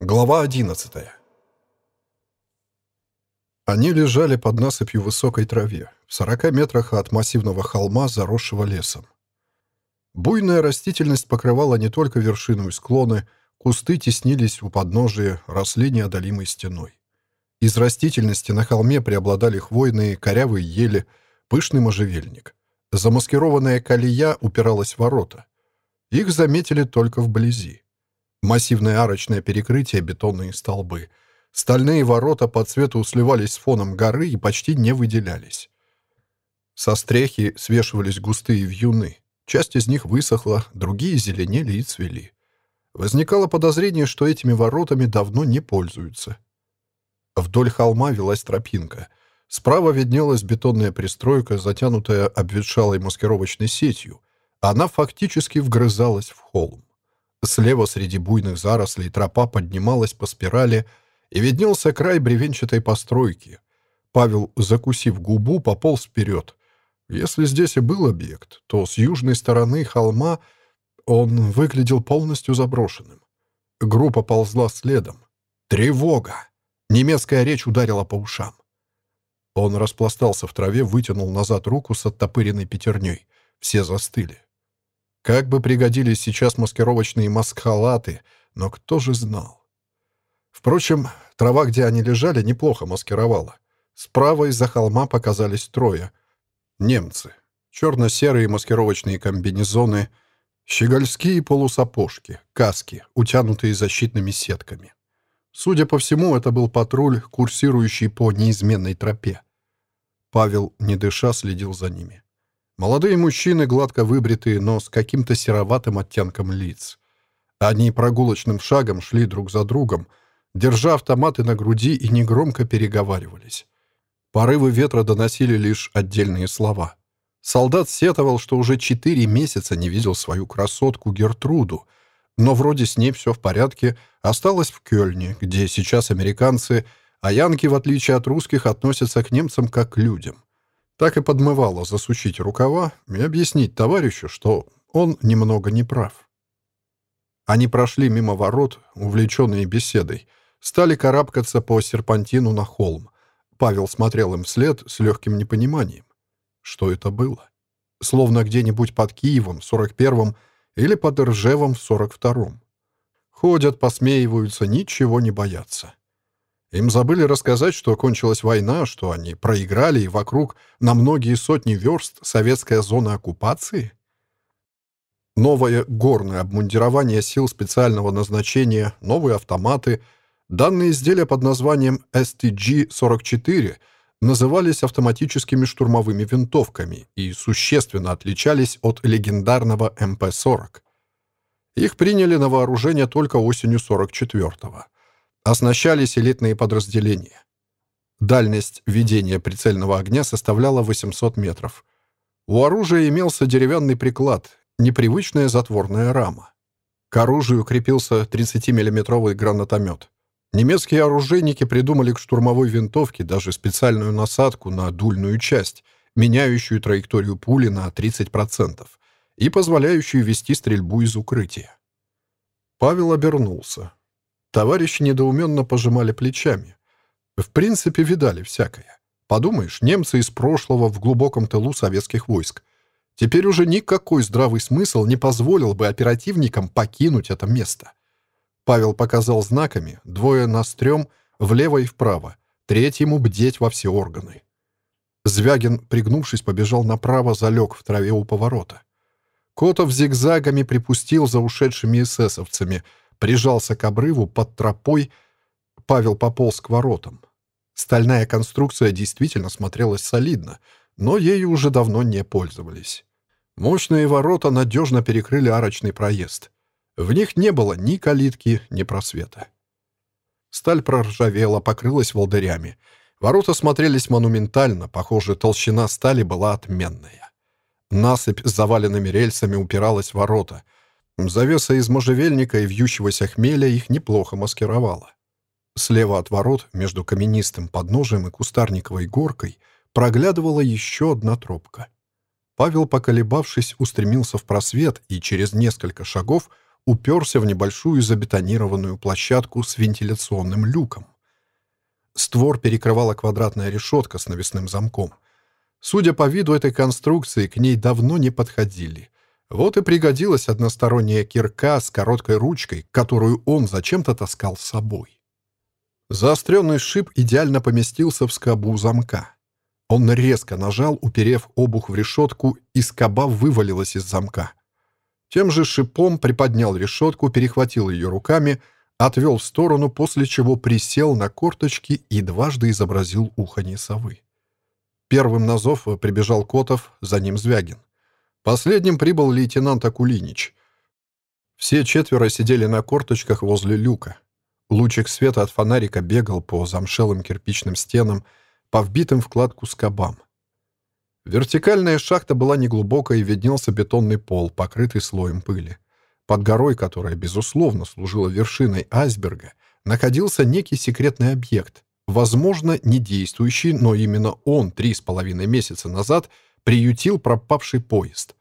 Глава одиннадцатая. Они лежали под насыпью высокой траве, в сорока метрах от массивного холма, заросшего лесом. Буйная растительность покрывала не только вершину и склоны, кусты теснились у подножия, росли неодолимой стеной. Из растительности на холме преобладали хвойные, корявые ели, пышный можжевельник. Замаскированная колея упиралась в ворота. Их заметили только вблизи. Массивное арочное перекрытие, бетонные столбы. Стальные ворота по цвету сливались с фоном горы и почти не выделялись. Со стрехи свешивались густые вьюны. Часть из них высохла, другие зеленели и цвели. Возникало подозрение, что этими воротами давно не пользуются. Вдоль холма велась тропинка. Справа виднелась бетонная пристройка, затянутая обветшалой маскировочной сетью. Она фактически вгрызалась в холм. Слева среди буйных зарослей тропа поднималась по спирали, и виднелся край бревенчатой постройки. Павел, закусив губу, пополз вперед. Если здесь и был объект, то с южной стороны холма он выглядел полностью заброшенным. Группа ползла следом. Тревога! Немецкая речь ударила по ушам. Он распластался в траве, вытянул назад руку с оттопыренной пятерней. Все застыли. Как бы пригодились сейчас маскировочные маскхалаты, но кто же знал? Впрочем, трава, где они лежали, неплохо маскировала. Справа из-за холма показались трое. Немцы. Черно-серые маскировочные комбинезоны, щегольские полусапожки, каски, утянутые защитными сетками. Судя по всему, это был патруль, курсирующий по неизменной тропе. Павел, не дыша, следил за ними. Молодые мужчины, гладко выбритые, но с каким-то сероватым оттенком лиц. Они прогулочным шагом шли друг за другом, держа автоматы на груди и негромко переговаривались. Порывы ветра доносили лишь отдельные слова. Солдат сетовал, что уже четыре месяца не видел свою красотку Гертруду, но вроде с ней все в порядке, осталась в Кёльне, где сейчас американцы, а янки, в отличие от русских, относятся к немцам как к людям так и подмывало засучить рукава и объяснить товарищу, что он немного неправ. Они прошли мимо ворот, увлеченные беседой, стали карабкаться по серпантину на холм. Павел смотрел им вслед с легким непониманием. Что это было? Словно где-нибудь под Киевом в 41-м или под Ржевом в 42-м. Ходят, посмеиваются, ничего не боятся. Им забыли рассказать, что кончилась война, что они проиграли, и вокруг на многие сотни верст советская зона оккупации? Новое горное обмундирование сил специального назначения, новые автоматы, данные изделия под названием STG-44 назывались автоматическими штурмовыми винтовками и существенно отличались от легендарного МП-40. Их приняли на вооружение только осенью 44-го оснащались элитные подразделения. Дальность ведения прицельного огня составляла 800 метров. У оружия имелся деревянный приклад, непривычная затворная рама. К оружию крепился 30-миллиметровый гранатомет. Немецкие оружейники придумали к штурмовой винтовке даже специальную насадку на дульную часть, меняющую траекторию пули на 30% и позволяющую вести стрельбу из укрытия. Павел обернулся. Товарищи недоуменно пожимали плечами. В принципе, видали всякое. Подумаешь, немцы из прошлого в глубоком тылу советских войск. Теперь уже никакой здравый смысл не позволил бы оперативникам покинуть это место. Павел показал знаками, двое на стрём, влево и вправо, третьему бдеть во все органы. Звягин, пригнувшись, побежал направо, залег в траве у поворота. Котов зигзагами припустил за ушедшими эсэсовцами — прижался к обрыву под тропой. Павел пополз к воротам. Стальная конструкция действительно смотрелась солидно, но ею уже давно не пользовались. Мощные ворота надежно перекрыли арочный проезд. В них не было ни калитки, ни просвета. Сталь проржавела, покрылась волдырями. Ворота смотрелись монументально, похоже, толщина стали была отменная. Насыпь с заваленными рельсами упиралась в ворота — Завеса из можжевельника и вьющегося хмеля их неплохо маскировала. Слева от ворот, между каменистым подножием и кустарниковой горкой, проглядывала еще одна тропка. Павел, поколебавшись, устремился в просвет и через несколько шагов уперся в небольшую забетонированную площадку с вентиляционным люком. Створ перекрывала квадратная решетка с навесным замком. Судя по виду этой конструкции, к ней давно не подходили. Вот и пригодилась односторонняя кирка с короткой ручкой, которую он зачем-то таскал с собой. Заостренный шип идеально поместился в скобу замка. Он резко нажал, уперев обух в решетку, и скоба вывалилась из замка. Тем же шипом приподнял решетку, перехватил ее руками, отвел в сторону, после чего присел на корточки и дважды изобразил уханье совы. Первым на зов прибежал Котов, за ним Звягин. Последним прибыл лейтенант Акулинич. Все четверо сидели на корточках возле люка. Лучик света от фонарика бегал по замшелым кирпичным стенам, по вбитым в кладку скобам. Вертикальная шахта была неглубокая и виднелся бетонный пол, покрытый слоем пыли. Под горой, которая, безусловно, служила вершиной айсберга, находился некий секретный объект, возможно, не действующий, но именно он три с половиной месяца назад приютил пропавший поезд.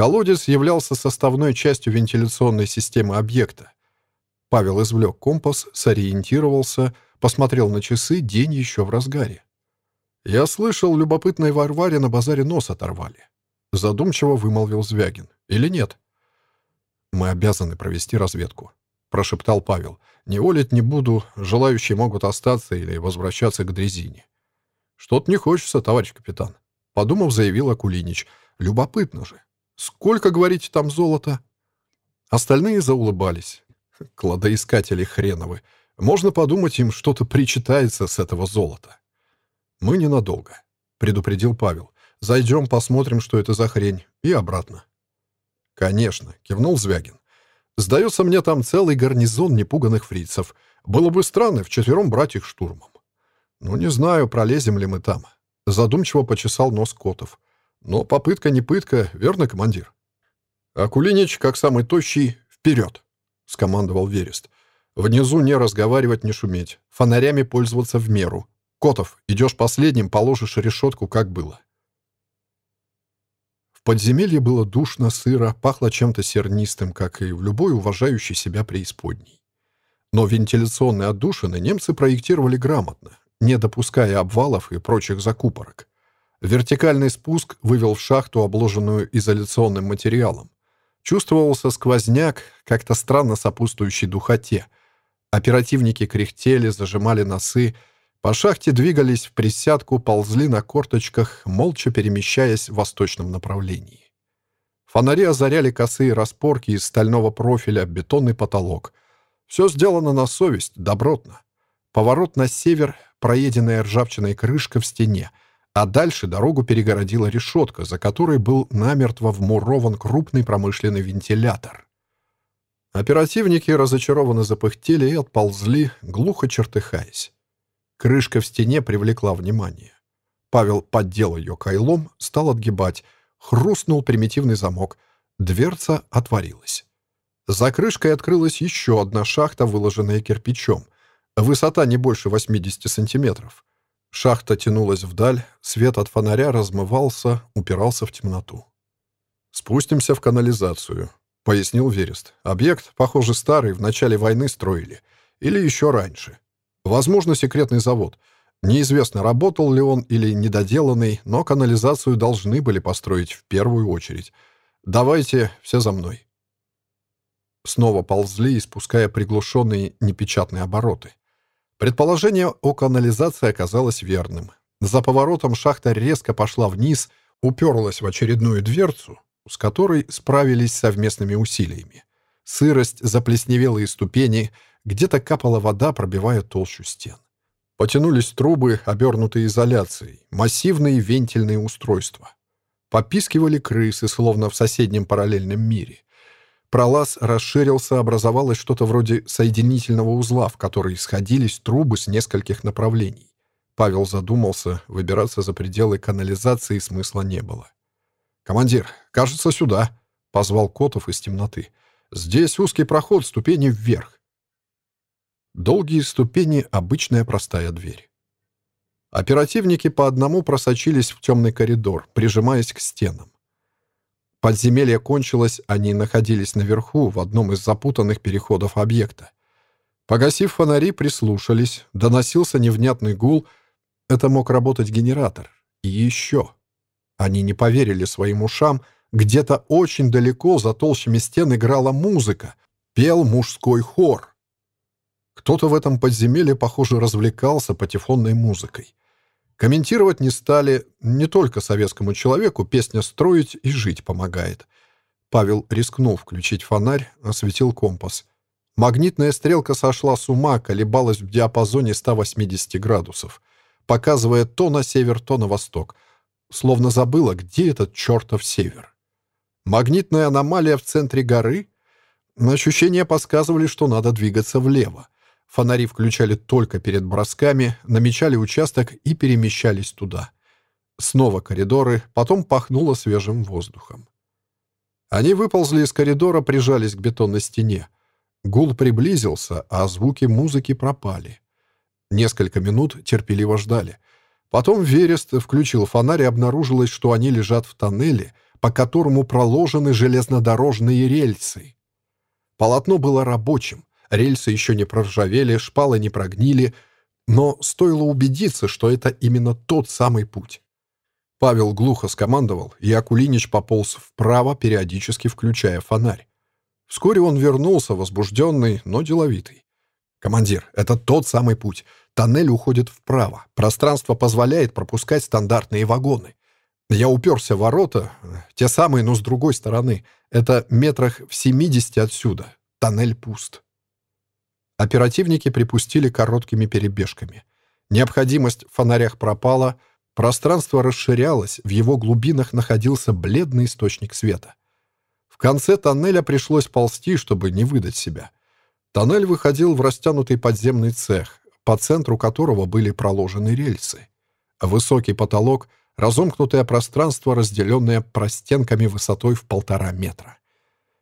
Колодец являлся составной частью вентиляционной системы объекта. Павел извлек компас, сориентировался, посмотрел на часы, день еще в разгаре. «Я слышал, любопытной Варваре на базаре нос оторвали». Задумчиво вымолвил Звягин. «Или нет?» «Мы обязаны провести разведку», — прошептал Павел. «Не волить не буду, желающие могут остаться или возвращаться к дрезине». «Что-то не хочется, товарищ капитан», — подумав, заявил Акулинич. «Любопытно же. Сколько, говорите, там золота?» Остальные заулыбались. Кладоискатели хреновы. Можно подумать, им что-то причитается с этого золота. «Мы ненадолго», — предупредил Павел. «Зайдем, посмотрим, что это за хрень, и обратно». «Конечно», — кивнул Звягин. «Сдается мне там целый гарнизон непуганных фрицев. Было бы странно вчетвером брать их штурмом». «Ну, не знаю, пролезем ли мы там». Задумчиво почесал нос Котов. Но попытка не пытка, верно, командир? Акулинич, как самый тощий, вперед, скомандовал Верест. Внизу не разговаривать, не шуметь. Фонарями пользоваться в меру. Котов, идешь последним, положишь решетку, как было. В подземелье было душно, сыро, пахло чем-то сернистым, как и в любой уважающей себя преисподней. Но вентиляционные отдушины немцы проектировали грамотно, не допуская обвалов и прочих закупорок. Вертикальный спуск вывел в шахту, обложенную изоляционным материалом. Чувствовался сквозняк, как-то странно сопутствующий духоте. Оперативники кряхтели, зажимали носы. По шахте двигались в присядку, ползли на корточках, молча перемещаясь в восточном направлении. Фонари озаряли косые распорки из стального профиля, бетонный потолок. Все сделано на совесть, добротно. Поворот на север, проеденная ржавчиной крышка в стене — а дальше дорогу перегородила решетка, за которой был намертво вмурован крупный промышленный вентилятор. Оперативники разочарованно запыхтели и отползли, глухо чертыхаясь. Крышка в стене привлекла внимание. Павел поддел ее кайлом, стал отгибать. Хрустнул примитивный замок. Дверца отворилась. За крышкой открылась еще одна шахта, выложенная кирпичом. Высота не больше 80 сантиметров. Шахта тянулась вдаль, свет от фонаря размывался, упирался в темноту. «Спустимся в канализацию», — пояснил Верест. «Объект, похоже, старый, в начале войны строили. Или еще раньше. Возможно, секретный завод. Неизвестно, работал ли он или недоделанный, но канализацию должны были построить в первую очередь. Давайте все за мной». Снова ползли, испуская приглушенные непечатные обороты. Предположение о канализации оказалось верным. За поворотом шахта резко пошла вниз, уперлась в очередную дверцу, с которой справились совместными усилиями. Сырость, заплесневелые ступени, где-то капала вода, пробивая толщу стен. Потянулись трубы, обернутые изоляцией, массивные вентильные устройства. Попискивали крысы, словно в соседнем параллельном мире. Пролаз расширился, образовалось что-то вроде соединительного узла, в который сходились трубы с нескольких направлений. Павел задумался, выбираться за пределы канализации смысла не было. «Командир, кажется, сюда», — позвал Котов из темноты. «Здесь узкий проход, ступени вверх». Долгие ступени — обычная простая дверь. Оперативники по одному просочились в темный коридор, прижимаясь к стенам. Подземелье кончилось, они находились наверху, в одном из запутанных переходов объекта. Погасив фонари, прислушались. Доносился невнятный гул. Это мог работать генератор. И еще. Они не поверили своим ушам. Где-то очень далеко, за толщами стен, играла музыка. Пел мужской хор. Кто-то в этом подземелье, похоже, развлекался патефонной музыкой. Комментировать не стали. Не только советскому человеку песня «Строить и жить» помогает. Павел рискнул включить фонарь, осветил компас. Магнитная стрелка сошла с ума, колебалась в диапазоне 180 градусов, показывая то на север, то на восток. Словно забыла, где этот чертов север. Магнитная аномалия в центре горы? Ощущения подсказывали, что надо двигаться влево. Фонари включали только перед бросками, намечали участок и перемещались туда. Снова коридоры, потом пахнуло свежим воздухом. Они выползли из коридора, прижались к бетонной стене. Гул приблизился, а звуки музыки пропали. Несколько минут терпеливо ждали. Потом Верест включил фонарь и обнаружилось, что они лежат в тоннеле, по которому проложены железнодорожные рельсы. Полотно было рабочим, рельсы еще не проржавели, шпалы не прогнили, но стоило убедиться, что это именно тот самый путь. Павел глухо скомандовал, и Акулинич пополз вправо, периодически включая фонарь. Вскоре он вернулся, возбужденный, но деловитый. «Командир, это тот самый путь. Тоннель уходит вправо. Пространство позволяет пропускать стандартные вагоны. Я уперся в ворота, те самые, но с другой стороны. Это метрах в 70 отсюда. Тоннель пуст». Оперативники припустили короткими перебежками. Необходимость в фонарях пропала, пространство расширялось, в его глубинах находился бледный источник света конце тоннеля пришлось ползти, чтобы не выдать себя. Тоннель выходил в растянутый подземный цех, по центру которого были проложены рельсы. Высокий потолок, разомкнутое пространство, разделенное простенками высотой в полтора метра.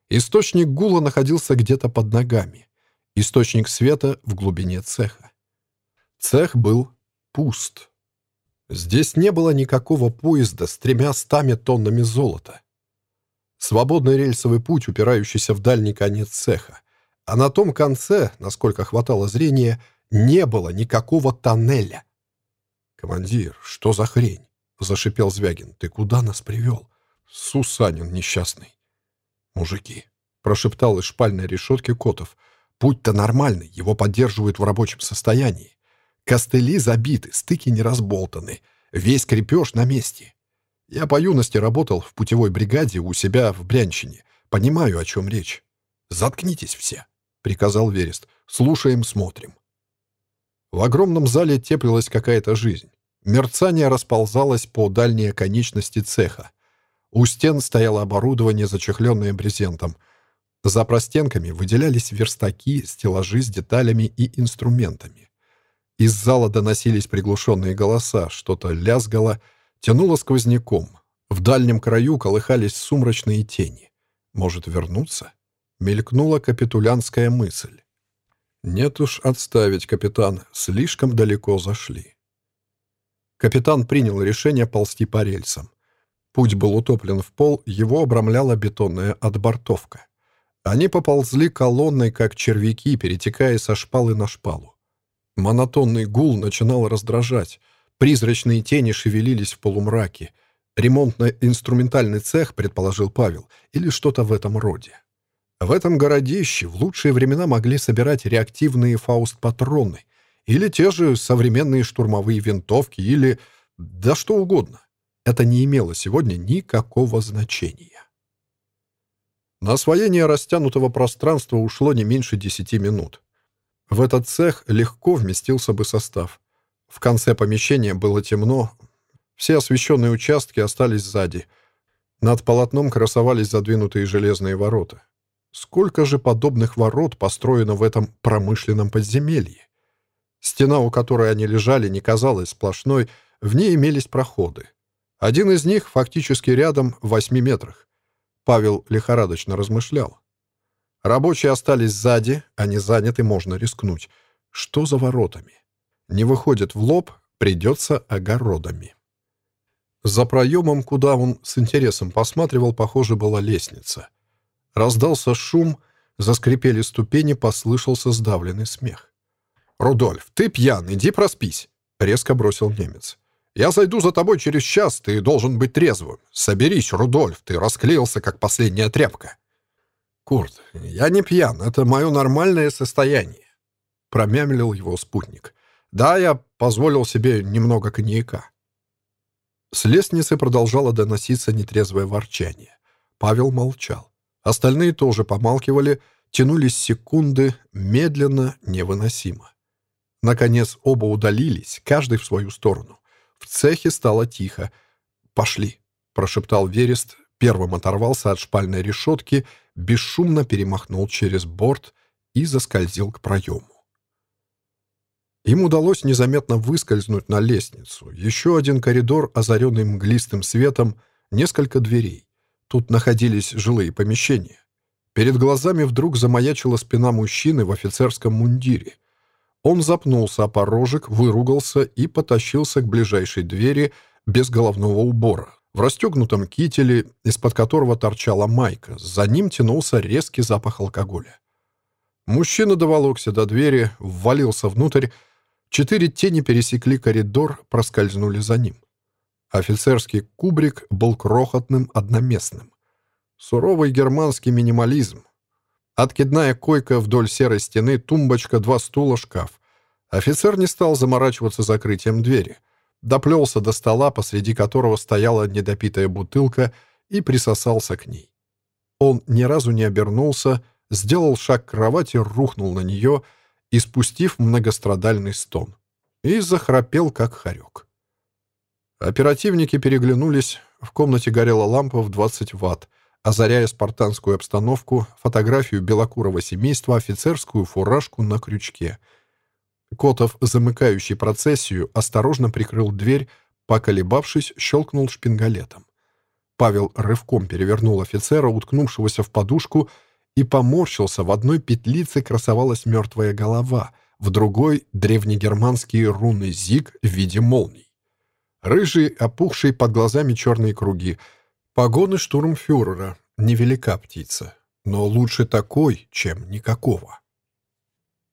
Источник гула находился где-то под ногами. Источник света в глубине цеха. Цех был пуст. Здесь не было никакого поезда с тремя стами тоннами золота. Свободный рельсовый путь, упирающийся в дальний конец цеха. А на том конце, насколько хватало зрения, не было никакого тоннеля. «Командир, что за хрень?» — зашипел Звягин. «Ты куда нас привел?» «Сусанин несчастный». «Мужики», — прошептал из шпальной решетки Котов. «Путь-то нормальный, его поддерживают в рабочем состоянии. Костыли забиты, стыки не разболтаны, весь крепеж на месте. Я по юности работал в путевой бригаде у себя в Брянщине. Понимаю, о чем речь. «Заткнитесь все», — приказал Верест. «Слушаем, смотрим». В огромном зале теплилась какая-то жизнь. Мерцание расползалось по дальней конечности цеха. У стен стояло оборудование, зачехленное брезентом. За простенками выделялись верстаки, стеллажи с деталями и инструментами. Из зала доносились приглушенные голоса, что-то лязгало — Тянуло сквозняком. В дальнем краю колыхались сумрачные тени. Может вернуться? Мелькнула капитулянская мысль. Нет уж, отставить, капитан, слишком далеко зашли. Капитан принял решение ползти по рельсам. Путь был утоплен в пол, его обрамляла бетонная отбортовка. Они поползли колонной, как червяки, перетекая со шпалы на шпалу. Монотонный гул начинал раздражать. Призрачные тени шевелились в полумраке. Ремонтно-инструментальный цех, предположил Павел, или что-то в этом роде. В этом городище в лучшие времена могли собирать реактивные фауст-патроны или те же современные штурмовые винтовки или да что угодно. Это не имело сегодня никакого значения. На освоение растянутого пространства ушло не меньше десяти минут. В этот цех легко вместился бы состав. В конце помещения было темно. Все освещенные участки остались сзади. Над полотном красовались задвинутые железные ворота. Сколько же подобных ворот построено в этом промышленном подземелье? Стена, у которой они лежали, не казалась сплошной, в ней имелись проходы. Один из них фактически рядом в восьми метрах. Павел лихорадочно размышлял. Рабочие остались сзади, они заняты, можно рискнуть. Что за воротами? Не выходит в лоб, придется огородами. За проемом, куда он с интересом посматривал, похоже, была лестница. Раздался шум, заскрипели ступени, послышался сдавленный смех. «Рудольф, ты пьян, иди проспись!» — резко бросил немец. «Я зайду за тобой через час, ты должен быть трезвым. Соберись, Рудольф, ты расклеился, как последняя тряпка». «Курт, я не пьян, это мое нормальное состояние», — промямлил его спутник. «Да, я позволил себе немного коньяка». С лестницы продолжало доноситься нетрезвое ворчание. Павел молчал. Остальные тоже помалкивали, тянулись секунды, медленно, невыносимо. Наконец оба удалились, каждый в свою сторону. В цехе стало тихо. «Пошли», — прошептал Верест, первым оторвался от шпальной решетки, бесшумно перемахнул через борт и заскользил к проему. Им удалось незаметно выскользнуть на лестницу. Еще один коридор, озаренный мглистым светом, несколько дверей. Тут находились жилые помещения. Перед глазами вдруг замаячила спина мужчины в офицерском мундире. Он запнулся о порожек, выругался и потащился к ближайшей двери без головного убора. В расстегнутом кителе, из-под которого торчала майка, за ним тянулся резкий запах алкоголя. Мужчина доволокся до двери, ввалился внутрь, четыре тени пересекли коридор, проскользнули за ним. Офицерский кубрик был крохотным, одноместным. Суровый германский минимализм. Откидная койка вдоль серой стены, тумбочка, два стула, шкаф. Офицер не стал заморачиваться закрытием двери. Доплелся до стола, посреди которого стояла недопитая бутылка, и присосался к ней. Он ни разу не обернулся, сделал шаг к кровати, рухнул на нее, испустив многострадальный стон. И захрапел, как хорек. Оперативники переглянулись. В комнате горела лампа в 20 ватт, озаряя спартанскую обстановку, фотографию белокурого семейства, офицерскую фуражку на крючке. Котов, замыкающий процессию, осторожно прикрыл дверь, поколебавшись, щелкнул шпингалетом. Павел рывком перевернул офицера, уткнувшегося в подушку, и поморщился. В одной петлице красовалась мертвая голова, в другой — древнегерманские руны «Зиг» в виде молний. Рыжий, опухший под глазами черные круги. Погоны штурмфюрера. Невелика птица. Но лучше такой, чем никакого.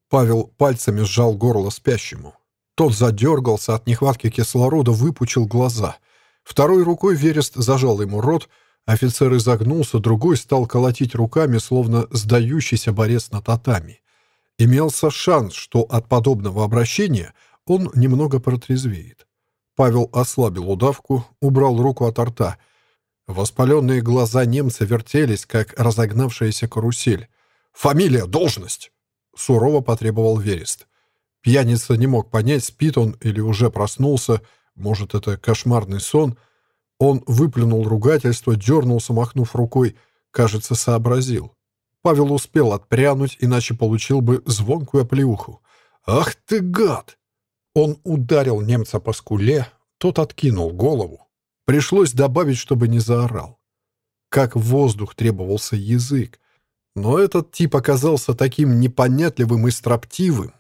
Павел пальцами сжал горло спящему. Тот задергался от нехватки кислорода, выпучил глаза. Второй рукой Верест зажал ему рот, офицер изогнулся, другой стал колотить руками, словно сдающийся борец на татами. Имелся шанс, что от подобного обращения он немного протрезвеет. Павел ослабил удавку, убрал руку от рта. Воспаленные глаза немца вертелись, как разогнавшаяся карусель. «Фамилия, должность!» — сурово потребовал Верест. Пьяница не мог понять, спит он или уже проснулся. Может, это кошмарный сон. Он выплюнул ругательство, дернулся, махнув рукой. Кажется, сообразил. Павел успел отпрянуть, иначе получил бы звонкую оплеуху. «Ах ты гад!» Он ударил немца по скуле, тот откинул голову. Пришлось добавить, чтобы не заорал. Как воздух требовался язык. Но этот тип оказался таким непонятливым и строптивым.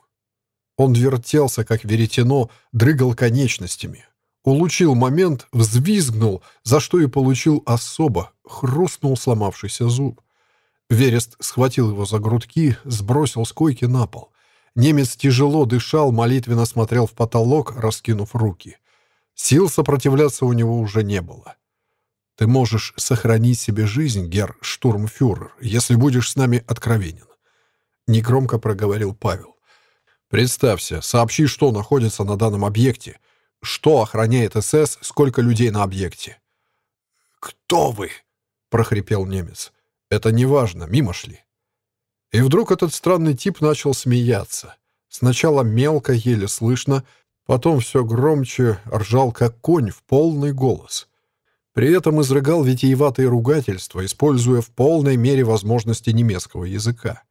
Он вертелся, как веретено, дрыгал конечностями. Улучил момент, взвизгнул, за что и получил особо, хрустнул сломавшийся зуб. Верест схватил его за грудки, сбросил с койки на пол. Немец тяжело дышал, молитвенно смотрел в потолок, раскинув руки. Сил сопротивляться у него уже не было. «Ты можешь сохранить себе жизнь, герр штурмфюрер, если будешь с нами откровенен», — негромко проговорил Павел. «Представься, сообщи, что находится на данном объекте, что охраняет СС, сколько людей на объекте». «Кто вы?» — прохрипел немец. «Это не важно, мимо шли». И вдруг этот странный тип начал смеяться. Сначала мелко, еле слышно, потом все громче, ржал как конь в полный голос. При этом изрыгал витиеватые ругательства, используя в полной мере возможности немецкого языка.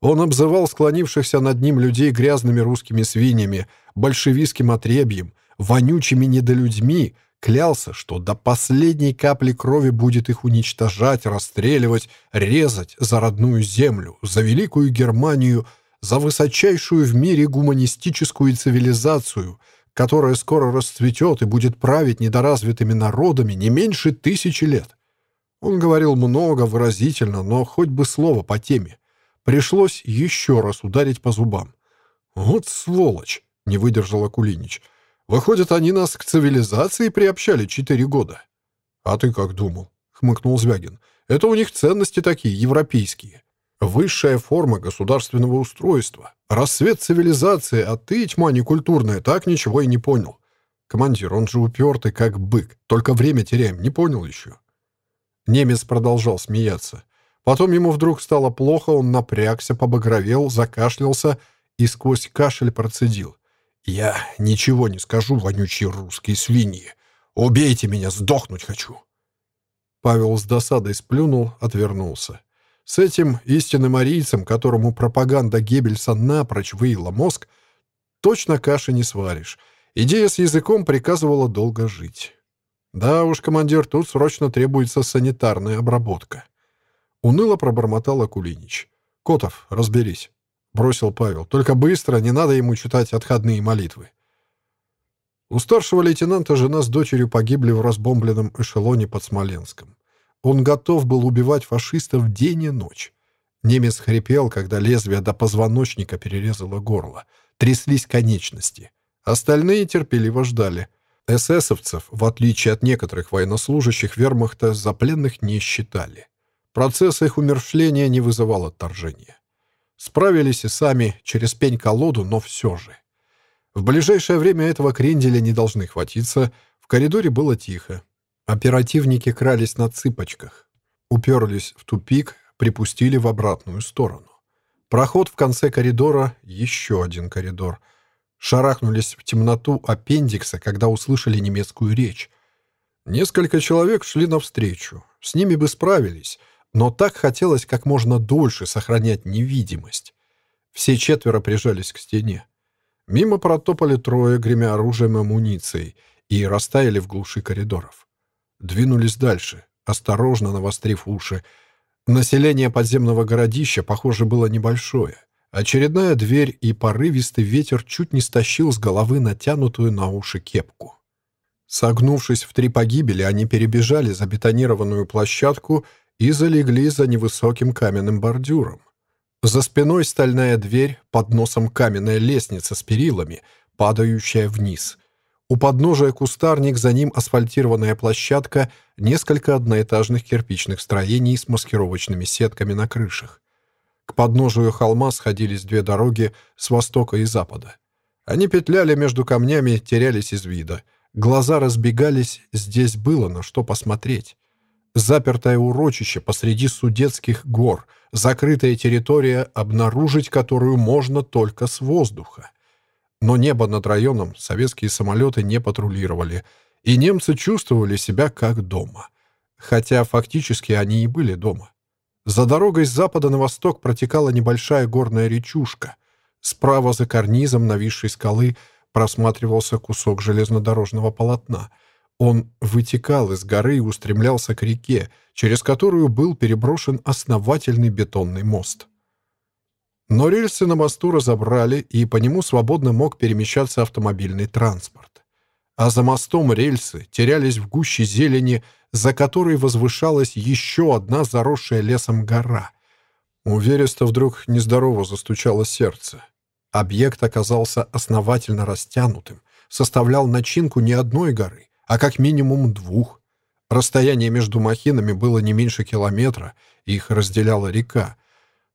Он обзывал склонившихся над ним людей грязными русскими свиньями, большевистским отребьем, вонючими недолюдьми — Клялся, что до последней капли крови будет их уничтожать, расстреливать, резать за родную землю, за великую Германию, за высочайшую в мире гуманистическую цивилизацию, которая скоро расцветет и будет править недоразвитыми народами не меньше тысячи лет. Он говорил много, выразительно, но хоть бы слово по теме. Пришлось еще раз ударить по зубам. «Вот сволочь!» — не выдержал Акулинич. «Выходит, они нас к цивилизации приобщали четыре года». «А ты как думал?» — хмыкнул Звягин. «Это у них ценности такие, европейские. Высшая форма государственного устройства. Рассвет цивилизации, а ты, тьма некультурная, так ничего и не понял. Командир, он же упертый, как бык. Только время теряем, не понял еще». Немец продолжал смеяться. Потом ему вдруг стало плохо, он напрягся, побагровел, закашлялся и сквозь кашель процедил. «Я ничего не скажу, вонючие русские свиньи. Убейте меня, сдохнуть хочу!» Павел с досадой сплюнул, отвернулся. С этим истинным арийцем, которому пропаганда Геббельса напрочь выила мозг, точно каши не сваришь. Идея с языком приказывала долго жить. Да уж, командир, тут срочно требуется санитарная обработка. Уныло пробормотал Акулинич. «Котов, разберись», — бросил Павел. «Только быстро, не надо ему читать отходные молитвы». У старшего лейтенанта жена с дочерью погибли в разбомбленном эшелоне под Смоленском. Он готов был убивать фашистов день и ночь. Немец хрипел, когда лезвие до позвоночника перерезало горло. Тряслись конечности. Остальные терпеливо ждали — Эсэсовцев, в отличие от некоторых военнослужащих вермахта, за пленных не считали. Процесс их умершления не вызывал отторжения. Справились и сами, через пень-колоду, но все же. В ближайшее время этого кренделя не должны хватиться, в коридоре было тихо. Оперативники крались на цыпочках. Уперлись в тупик, припустили в обратную сторону. Проход в конце коридора, еще один коридор — шарахнулись в темноту аппендикса, когда услышали немецкую речь. Несколько человек шли навстречу. С ними бы справились, но так хотелось как можно дольше сохранять невидимость. Все четверо прижались к стене. Мимо протопали трое, гремя оружием и амуницией, и растаяли в глуши коридоров. Двинулись дальше, осторожно навострив уши. Население подземного городища, похоже, было небольшое. Очередная дверь и порывистый ветер чуть не стащил с головы натянутую на уши кепку. Согнувшись в три погибели, они перебежали забетонированную площадку и залегли за невысоким каменным бордюром. За спиной стальная дверь, под носом каменная лестница с перилами, падающая вниз. У подножия кустарник, за ним асфальтированная площадка, несколько одноэтажных кирпичных строений с маскировочными сетками на крышах. К подножию холма сходились две дороги с востока и запада. Они петляли между камнями, терялись из вида. Глаза разбегались, здесь было на что посмотреть. Запертое урочище посреди Судетских гор, закрытая территория, обнаружить которую можно только с воздуха. Но небо над районом советские самолеты не патрулировали, и немцы чувствовали себя как дома. Хотя фактически они и были дома. За дорогой с запада на восток протекала небольшая горная речушка. Справа за карнизом нависшей скалы просматривался кусок железнодорожного полотна. Он вытекал из горы и устремлялся к реке, через которую был переброшен основательный бетонный мост. Но рельсы на мосту разобрали, и по нему свободно мог перемещаться автомобильный транспорт. А за мостом рельсы терялись в гуще зелени, за которой возвышалась еще одна заросшая лесом гора. У Вереста вдруг нездорово застучало сердце. Объект оказался основательно растянутым, составлял начинку не одной горы, а как минимум двух. Расстояние между махинами было не меньше километра, их разделяла река.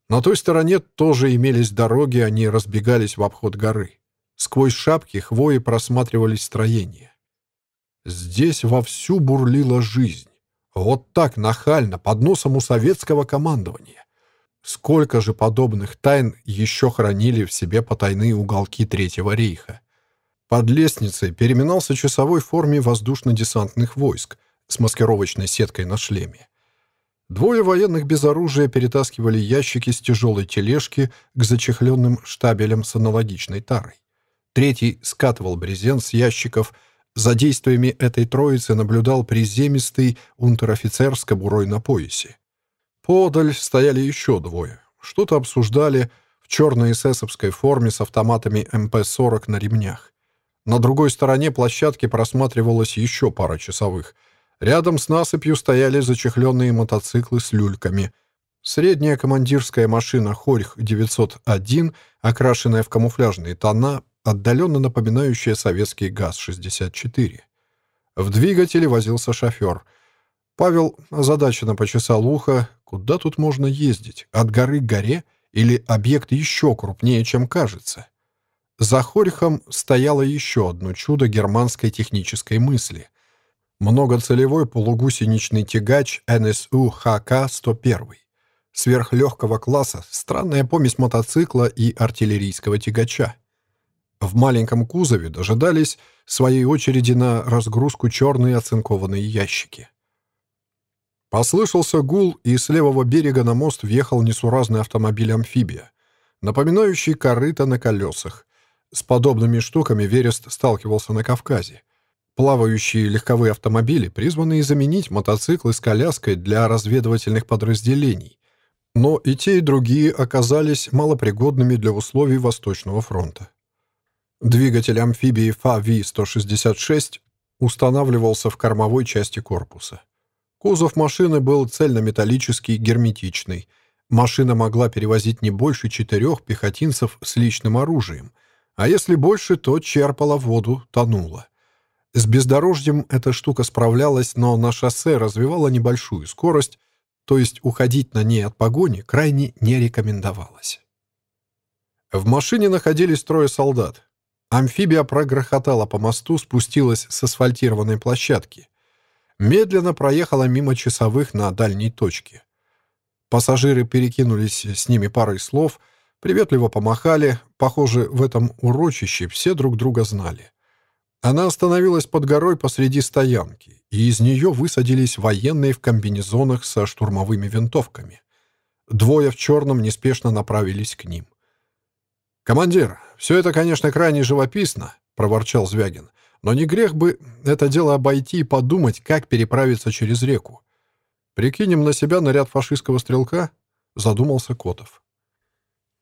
На той стороне тоже имелись дороги, они разбегались в обход горы. Сквозь шапки хвои просматривались строения. Здесь вовсю бурлила жизнь. Вот так нахально, под носом у советского командования. Сколько же подобных тайн еще хранили в себе потайные уголки Третьего рейха. Под лестницей переминался часовой в форме воздушно-десантных войск с маскировочной сеткой на шлеме. Двое военных без оружия перетаскивали ящики с тяжелой тележки к зачехленным штабелям с аналогичной тарой. Третий скатывал брезент с ящиков — за действиями этой троицы наблюдал приземистый унтер-офицер с кобурой на поясе. Подаль стояли еще двое. Что-то обсуждали в черной эсэсовской форме с автоматами МП-40 на ремнях. На другой стороне площадки просматривалась еще пара часовых. Рядом с насыпью стояли зачехленные мотоциклы с люльками. Средняя командирская машина «Хорьх-901», окрашенная в камуфляжные тона, отдаленно напоминающая советский ГАЗ-64. В двигателе возился шофер. Павел озадаченно почесал ухо. Куда тут можно ездить? От горы к горе? Или объект еще крупнее, чем кажется? За Хорихом стояло еще одно чудо германской технической мысли. Многоцелевой полугусеничный тягач НСУ ХК-101. Сверхлегкого класса, странная помесь мотоцикла и артиллерийского тягача. В маленьком кузове дожидались своей очереди на разгрузку черные оцинкованные ящики. Послышался гул, и с левого берега на мост въехал несуразный автомобиль-амфибия, напоминающий корыто на колесах. С подобными штуками Верест сталкивался на Кавказе. Плавающие легковые автомобили, призванные заменить мотоциклы с коляской для разведывательных подразделений. Но и те, и другие оказались малопригодными для условий Восточного фронта. Двигатель амфибии ФАВИ-166 устанавливался в кормовой части корпуса. Кузов машины был цельнометаллический, герметичный. Машина могла перевозить не больше четырех пехотинцев с личным оружием, а если больше, то черпала воду, тонула. С бездорожьем эта штука справлялась, но на шоссе развивала небольшую скорость, то есть уходить на ней от погони крайне не рекомендовалось. В машине находились трое солдат. Амфибия прогрохотала по мосту, спустилась с асфальтированной площадки. Медленно проехала мимо часовых на дальней точке. Пассажиры перекинулись с ними парой слов, приветливо помахали. Похоже, в этом урочище все друг друга знали. Она остановилась под горой посреди стоянки, и из нее высадились военные в комбинезонах со штурмовыми винтовками. Двое в черном неспешно направились к ним. «Командир, все это, конечно, крайне живописно», — проворчал Звягин. «Но не грех бы это дело обойти и подумать, как переправиться через реку. Прикинем на себя наряд фашистского стрелка?» — задумался Котов.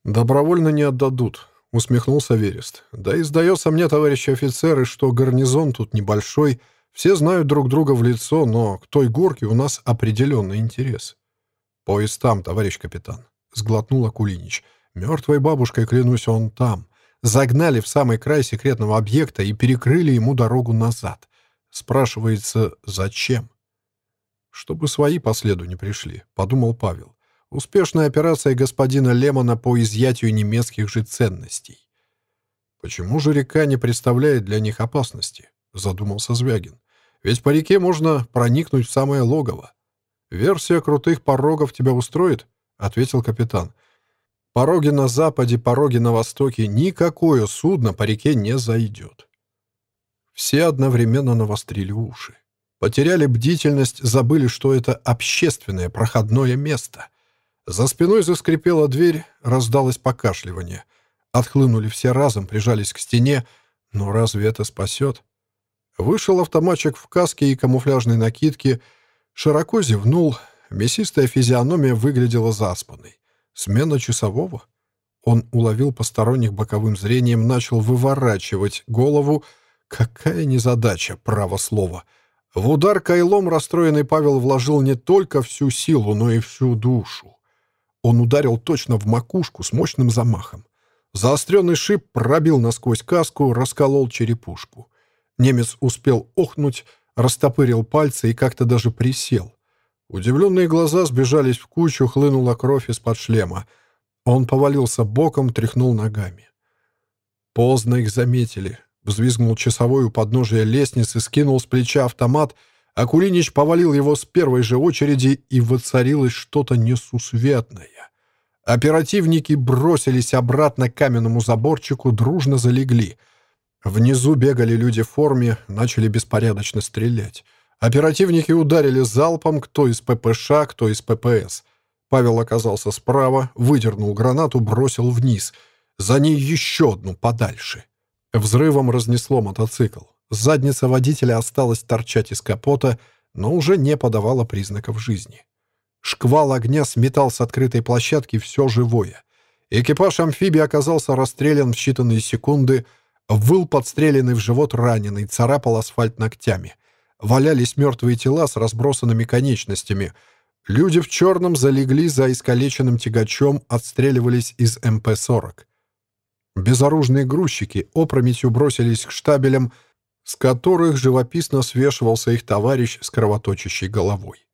«Добровольно не отдадут», — усмехнулся Верест. «Да и сдается мне, товарищи офицеры, что гарнизон тут небольшой, все знают друг друга в лицо, но к той горке у нас определенный интерес». «Поезд там, товарищ капитан», — сглотнул Акулинич. Мертвой бабушкой, клянусь, он там. Загнали в самый край секретного объекта и перекрыли ему дорогу назад. Спрашивается, зачем? Чтобы свои по следу не пришли, подумал Павел. Успешная операция господина Лемона по изъятию немецких же ценностей. Почему же река не представляет для них опасности? Задумался Звягин. Ведь по реке можно проникнуть в самое логово. Версия крутых порогов тебя устроит? Ответил капитан. Пороги на западе, пороги на востоке, никакое судно по реке не зайдет. Все одновременно навострили уши. Потеряли бдительность, забыли, что это общественное проходное место. За спиной заскрипела дверь, раздалось покашливание. Отхлынули все разом, прижались к стене. Но разве это спасет? Вышел автоматчик в каске и камуфляжной накидке, широко зевнул, мясистая физиономия выглядела заспанной. Смена часового? Он уловил посторонних боковым зрением, начал выворачивать голову. Какая незадача, право слово. В удар кайлом расстроенный Павел вложил не только всю силу, но и всю душу. Он ударил точно в макушку с мощным замахом. Заостренный шип пробил насквозь каску, расколол черепушку. Немец успел охнуть, растопырил пальцы и как-то даже присел. Удивленные глаза сбежались в кучу, хлынула кровь из-под шлема. Он повалился боком, тряхнул ногами. Поздно их заметили. Взвизгнул часовой у подножия лестницы, скинул с плеча автомат, а Кулинич повалил его с первой же очереди, и воцарилось что-то несусветное. Оперативники бросились обратно к каменному заборчику, дружно залегли. Внизу бегали люди в форме, начали беспорядочно стрелять. Оперативники ударили залпом кто из ППШ, кто из ППС. Павел оказался справа, выдернул гранату, бросил вниз. За ней еще одну подальше. Взрывом разнесло мотоцикл. Задница водителя осталась торчать из капота, но уже не подавала признаков жизни. Шквал огня сметал с открытой площадки все живое. Экипаж амфибии оказался расстрелян в считанные секунды. Выл подстреленный в живот раненый, царапал асфальт ногтями. Валялись мертвые тела с разбросанными конечностями. Люди в черном залегли за искалеченным тягачом, отстреливались из МП-40. Безоружные грузчики опрометью бросились к штабелям, с которых живописно свешивался их товарищ с кровоточащей головой.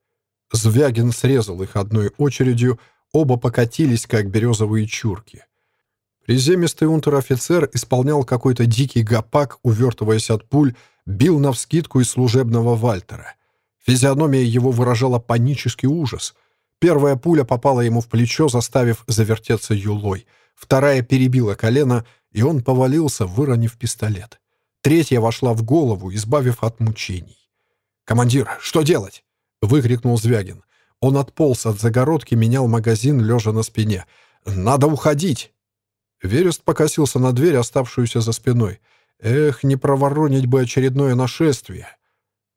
Звягин срезал их одной очередью, оба покатились, как березовые чурки. Приземистый унтер-офицер исполнял какой-то дикий гопак, увертываясь от пуль, бил навскидку из служебного Вальтера. Физиономия его выражала панический ужас. Первая пуля попала ему в плечо, заставив завертеться юлой. Вторая перебила колено, и он повалился, выронив пистолет. Третья вошла в голову, избавив от мучений. «Командир, что делать?» — выкрикнул Звягин. Он отполз от загородки, менял магазин, лежа на спине. «Надо уходить!» Верест покосился на дверь, оставшуюся за спиной. «Эх, не проворонить бы очередное нашествие!»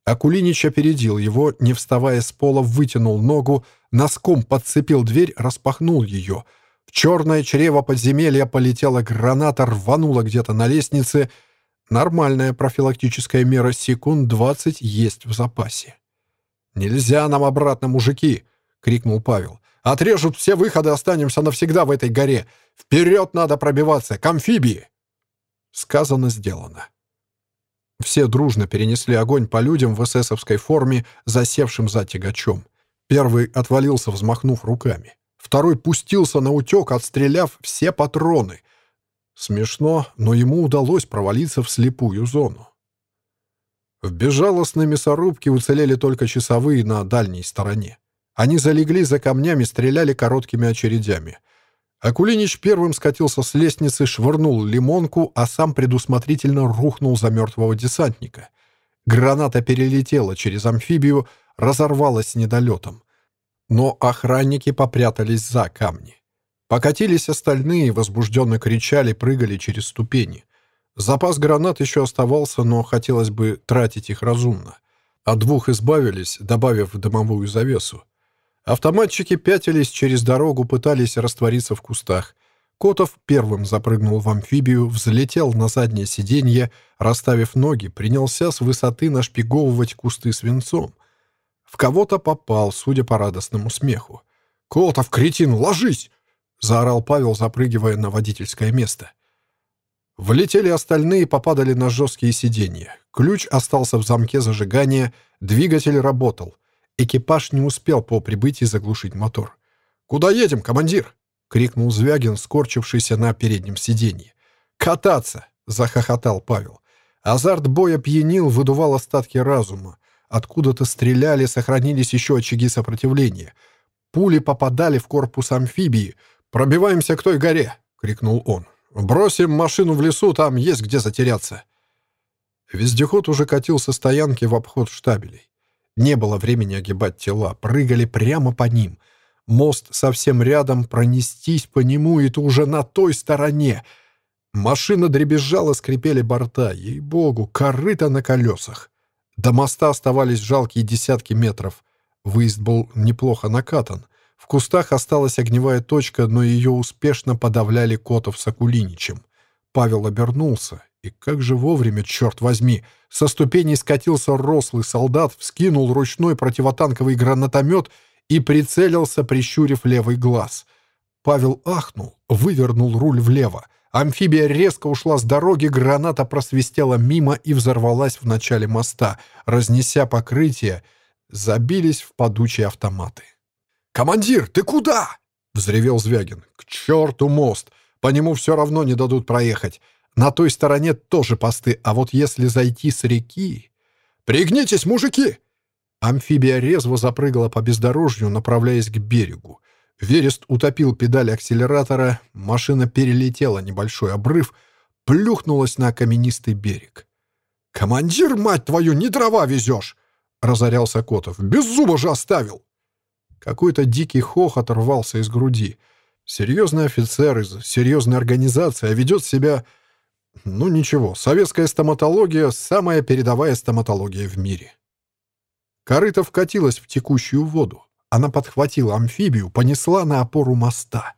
Акулинич опередил его, не вставая с пола, вытянул ногу, носком подцепил дверь, распахнул ее. В черное чрево подземелья полетела граната, рванула где-то на лестнице. Нормальная профилактическая мера секунд двадцать есть в запасе. «Нельзя нам обратно, мужики!» — крикнул Павел. «Отрежут все выходы, останемся навсегда в этой горе. Вперед надо пробиваться! К амфибии!» Сказано, сделано. Все дружно перенесли огонь по людям в эсэсовской форме, засевшим за тягачом. Первый отвалился, взмахнув руками. Второй пустился на утек, отстреляв все патроны. Смешно, но ему удалось провалиться в слепую зону. В безжалостной мясорубке уцелели только часовые на дальней стороне. Они залегли за камнями, стреляли короткими очередями. Акулинич первым скатился с лестницы, швырнул лимонку, а сам предусмотрительно рухнул за мертвого десантника. Граната перелетела через амфибию, разорвалась недолетом. Но охранники попрятались за камни. Покатились остальные, возбужденно кричали, прыгали через ступени. Запас гранат еще оставался, но хотелось бы тратить их разумно. От двух избавились, добавив дымовую завесу. Автоматчики пятились через дорогу, пытались раствориться в кустах. Котов первым запрыгнул в амфибию, взлетел на заднее сиденье, расставив ноги, принялся с высоты нашпиговывать кусты свинцом. В кого-то попал, судя по радостному смеху. «Котов, кретин, ложись!» — заорал Павел, запрыгивая на водительское место. Влетели остальные, попадали на жесткие сиденья. Ключ остался в замке зажигания, двигатель работал. Экипаж не успел по прибытии заглушить мотор. «Куда едем, командир?» — крикнул Звягин, скорчившийся на переднем сиденье. «Кататься!» — захохотал Павел. Азарт боя пьянил, выдувал остатки разума. Откуда-то стреляли, сохранились еще очаги сопротивления. Пули попадали в корпус амфибии. «Пробиваемся к той горе!» — крикнул он. Бросим машину в лесу, там есть где затеряться». Вездеход уже катил со стоянки в обход штабелей. Не было времени огибать тела, прыгали прямо по ним. Мост совсем рядом, пронестись по нему, и ты уже на той стороне. Машина дребезжала, скрипели борта. Ей-богу, корыто на колесах. До моста оставались жалкие десятки метров. Выезд был неплохо накатан. В кустах осталась огневая точка, но ее успешно подавляли Котов с Акулиничем. Павел обернулся. И как же вовремя, черт возьми! Со ступеней скатился рослый солдат, вскинул ручной противотанковый гранатомет и прицелился, прищурив левый глаз. Павел ахнул, вывернул руль влево. Амфибия резко ушла с дороги, граната просвистела мимо и взорвалась в начале моста, разнеся покрытие, забились в падучие автоматы. «Командир, ты куда?» — взревел Звягин. «К черту мост! По нему все равно не дадут проехать. На той стороне тоже посты, а вот если зайти с реки...» «Пригнитесь, мужики!» Амфибия резво запрыгала по бездорожью, направляясь к берегу. Верест утопил педаль акселератора, машина перелетела небольшой обрыв, плюхнулась на каменистый берег. «Командир, мать твою, не дрова везешь!» — разорялся Котов. «Без зуба же оставил!» Какой-то дикий хохот рвался из груди. Серьезный офицер из серьезной организации, а ведет себя... Ну ничего, советская стоматология — самая передовая стоматология в мире. Корыто вкатилась в текущую воду. Она подхватила амфибию, понесла на опору моста.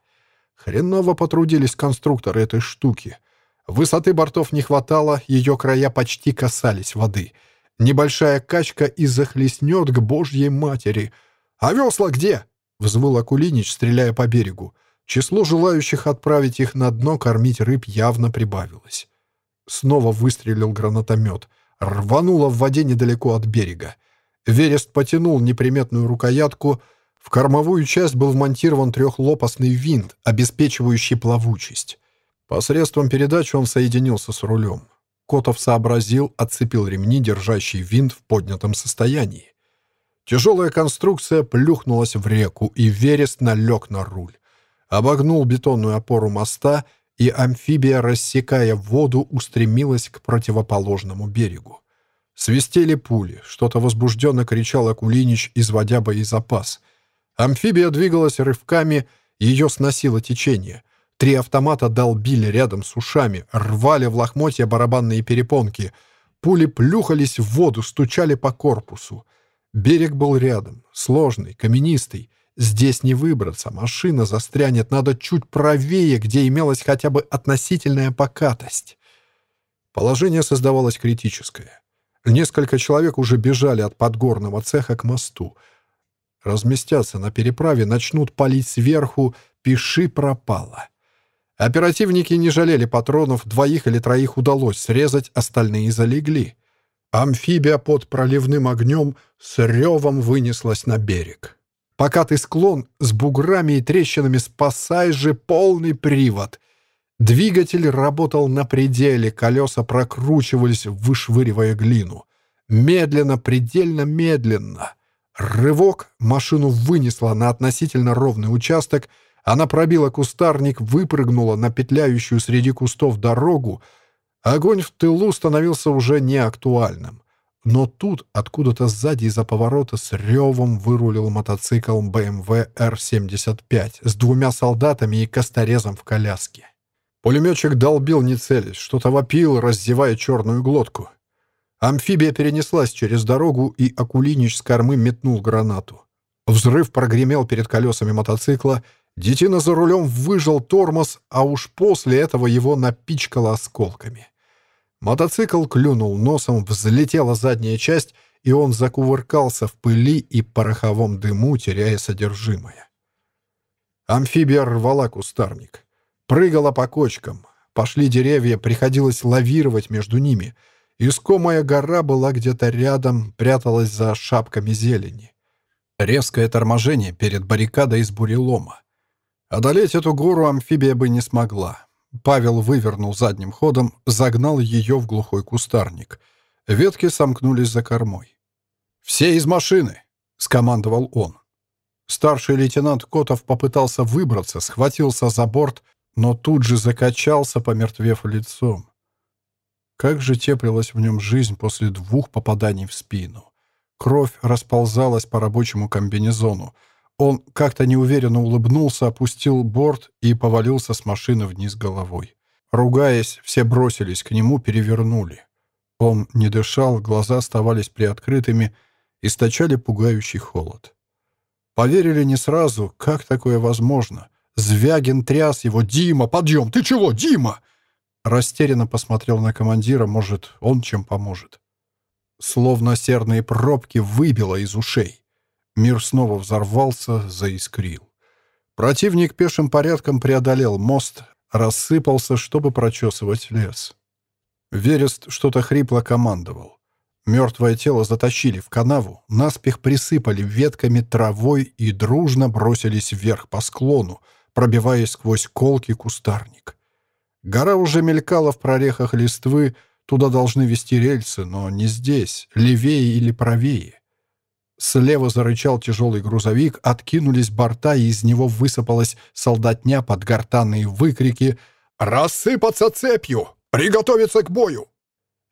Хреново потрудились конструкторы этой штуки. Высоты бортов не хватало, ее края почти касались воды. Небольшая качка и захлестнет к божьей матери. «А весла где?» — взвыл Акулинич, стреляя по берегу. Число желающих отправить их на дно кормить рыб явно прибавилось. Снова выстрелил гранатомет. Рвануло в воде недалеко от берега. Верест потянул неприметную рукоятку. В кормовую часть был вмонтирован трехлопастный винт, обеспечивающий плавучесть. Посредством передачи он соединился с рулем. Котов сообразил, отцепил ремни, держащие винт в поднятом состоянии. Тяжелая конструкция плюхнулась в реку, и Верест налег на руль. Обогнул бетонную опору моста, и амфибия, рассекая воду, устремилась к противоположному берегу. Свистели пули, что-то возбужденно кричал Акулинич, изводя боезапас. Амфибия двигалась рывками, ее сносило течение. Три автомата долбили рядом с ушами, рвали в лохмотья барабанные перепонки. Пули плюхались в воду, стучали по корпусу. Берег был рядом, сложный, каменистый. Здесь не выбраться, машина застрянет, надо чуть правее, где имелась хотя бы относительная покатость. Положение создавалось критическое. Несколько человек уже бежали от подгорного цеха к мосту. Разместятся на переправе, начнут палить сверху, пиши пропало. Оперативники не жалели патронов, двоих или троих удалось срезать, остальные залегли. Амфибия под проливным огнем с ревом вынеслась на берег. Покатый склон с буграми и трещинами спасай же полный привод — Двигатель работал на пределе, колеса прокручивались, вышвыривая глину. Медленно, предельно медленно. Рывок, машину вынесло на относительно ровный участок, она пробила кустарник, выпрыгнула на петляющую среди кустов дорогу. Огонь в тылу становился уже неактуальным. Но тут, откуда-то сзади из-за поворота, с ревом вырулил мотоцикл BMW R75 с двумя солдатами и косторезом в коляске. Пулеметчик долбил не целясь, что-то вопил, раздевая черную глотку. Амфибия перенеслась через дорогу, и Акулинич с кормы метнул гранату. Взрыв прогремел перед колесами мотоцикла, детина за рулем выжал тормоз, а уж после этого его напичкало осколками. Мотоцикл клюнул носом, взлетела задняя часть, и он закувыркался в пыли и пороховом дыму, теряя содержимое. Амфибия рвала кустарник. Прыгала по кочкам. Пошли деревья, приходилось лавировать между ними. Искомая гора была где-то рядом, пряталась за шапками зелени. Резкое торможение перед баррикадой из бурелома. Одолеть эту гору амфибия бы не смогла. Павел вывернул задним ходом, загнал ее в глухой кустарник. Ветки сомкнулись за кормой. «Все из машины!» — скомандовал он. Старший лейтенант Котов попытался выбраться, схватился за борт, но тут же закачался, помертвев лицом. Как же теплилась в нем жизнь после двух попаданий в спину. Кровь расползалась по рабочему комбинезону. Он как-то неуверенно улыбнулся, опустил борт и повалился с машины вниз головой. Ругаясь, все бросились к нему, перевернули. Он не дышал, глаза оставались приоткрытыми, источали пугающий холод. Поверили не сразу, как такое возможно. Звягин тряс его. «Дима, подъем! Ты чего, Дима?» Растерянно посмотрел на командира. Может, он чем поможет. Словно серные пробки выбило из ушей. Мир снова взорвался, заискрил. Противник пешим порядком преодолел мост, рассыпался, чтобы прочесывать лес. Верест что-то хрипло командовал. Мертвое тело затащили в канаву, наспех присыпали ветками, травой и дружно бросились вверх по склону, пробиваясь сквозь колкий кустарник. Гора уже мелькала в прорехах листвы, туда должны вести рельсы, но не здесь, левее или правее. Слева зарычал тяжелый грузовик, откинулись борта, и из него высыпалась солдатня под гортанные выкрики «Рассыпаться цепью! Приготовиться к бою!»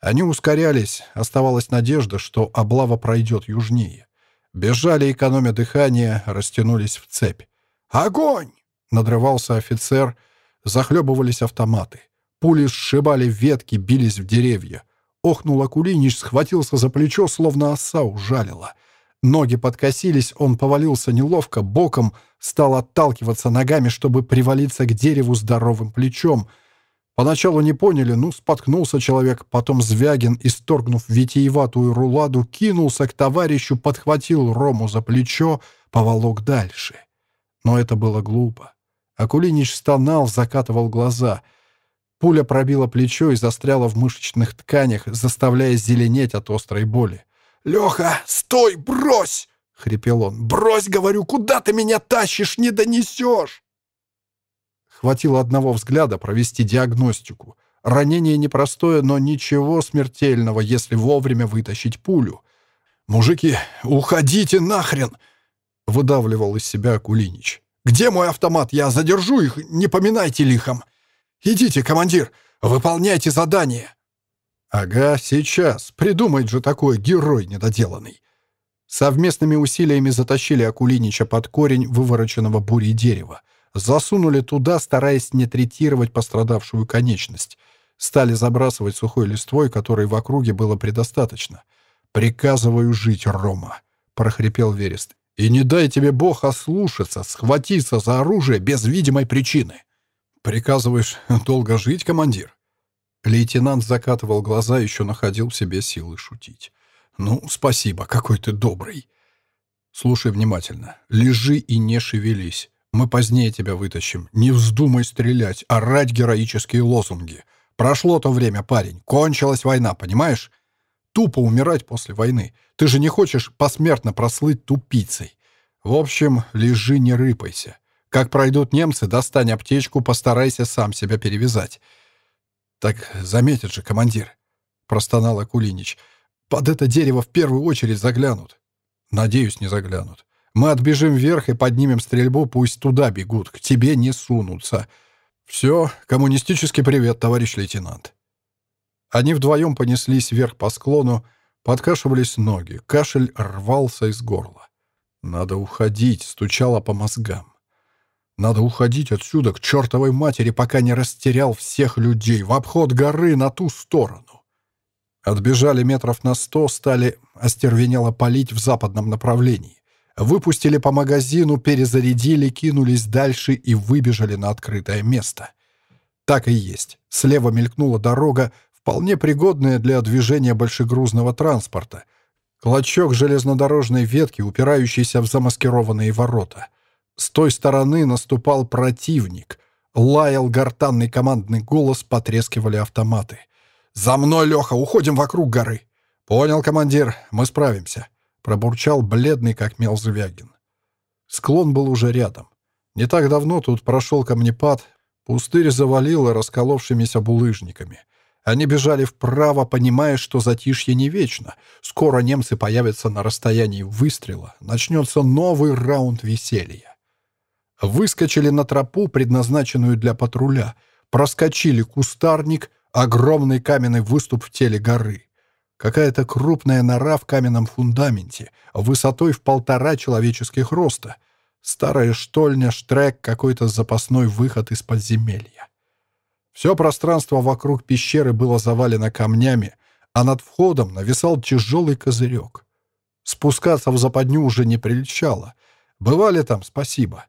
Они ускорялись, оставалась надежда, что облава пройдет южнее. Бежали, экономя дыхание, растянулись в цепь. «Огонь!» Надрывался офицер, захлебывались автоматы. Пули сшибали ветки, бились в деревья. Охнул Акулинич, схватился за плечо, словно оса ужалила. Ноги подкосились, он повалился неловко, боком, стал отталкиваться ногами, чтобы привалиться к дереву здоровым плечом. Поначалу не поняли, ну, споткнулся человек, потом Звягин, исторгнув витиеватую руладу, кинулся к товарищу, подхватил Рому за плечо, поволок дальше. Но это было глупо. Акулинич стонал, закатывал глаза. Пуля пробила плечо и застряла в мышечных тканях, заставляя зеленеть от острой боли. «Леха, стой, брось!» — хрипел он. «Брось, говорю, куда ты меня тащишь, не донесешь!» Хватило одного взгляда провести диагностику. Ранение непростое, но ничего смертельного, если вовремя вытащить пулю. «Мужики, уходите нахрен!» — выдавливал из себя Акулинич. «Где мой автомат? Я задержу их, не поминайте лихом! Идите, командир, выполняйте задание!» «Ага, сейчас. Придумает же такой герой недоделанный!» Совместными усилиями затащили Акулинича под корень вывороченного бурей дерева засунули туда, стараясь не третировать пострадавшую конечность. Стали забрасывать сухой листвой, которой в округе было предостаточно. «Приказываю жить, Рома», — прохрипел Верест. «И не дай тебе Бог ослушаться, схватиться за оружие без видимой причины». «Приказываешь долго жить, командир?» Лейтенант закатывал глаза, еще находил в себе силы шутить. «Ну, спасибо, какой ты добрый». «Слушай внимательно. Лежи и не шевелись. Мы позднее тебя вытащим. Не вздумай стрелять, орать героические лозунги. Прошло то время, парень. Кончилась война, понимаешь? Тупо умирать после войны. Ты же не хочешь посмертно прослыть тупицей. В общем, лежи, не рыпайся. Как пройдут немцы, достань аптечку, постарайся сам себя перевязать. Так заметит же командир, простонал Акулинич. Под это дерево в первую очередь заглянут. Надеюсь, не заглянут. Мы отбежим вверх и поднимем стрельбу, пусть туда бегут, к тебе не сунутся. Все, коммунистический привет, товарищ лейтенант. Они вдвоем понеслись вверх по склону, подкашивались ноги, кашель рвался из горла. Надо уходить, стучало по мозгам. Надо уходить отсюда к чертовой матери, пока не растерял всех людей в обход горы на ту сторону. Отбежали метров на сто, стали остервенело палить в западном направлении. Выпустили по магазину, перезарядили, кинулись дальше и выбежали на открытое место. Так и есть. Слева мелькнула дорога, вполне пригодная для движения большегрузного транспорта. Клочок железнодорожной ветки, упирающийся в замаскированные ворота. С той стороны наступал противник. Лаял гортанный командный голос, потрескивали автоматы. «За мной, Леха! Уходим вокруг горы!» «Понял, командир, мы справимся». Пробурчал бледный, как мел Звягин. Склон был уже рядом. Не так давно тут прошел камнепад, пустырь завалило расколовшимися булыжниками. Они бежали вправо, понимая, что затишье не вечно. Скоро немцы появятся на расстоянии выстрела. Начнется новый раунд веселья. Выскочили на тропу, предназначенную для патруля. Проскочили кустарник, огромный каменный выступ в теле горы. Какая-то крупная нора в каменном фундаменте, высотой в полтора человеческих роста. Старая штольня, штрек, какой-то запасной выход из подземелья. Все пространство вокруг пещеры было завалено камнями, а над входом нависал тяжелый козырек. Спускаться в западню уже не приличало. Бывали там, спасибо.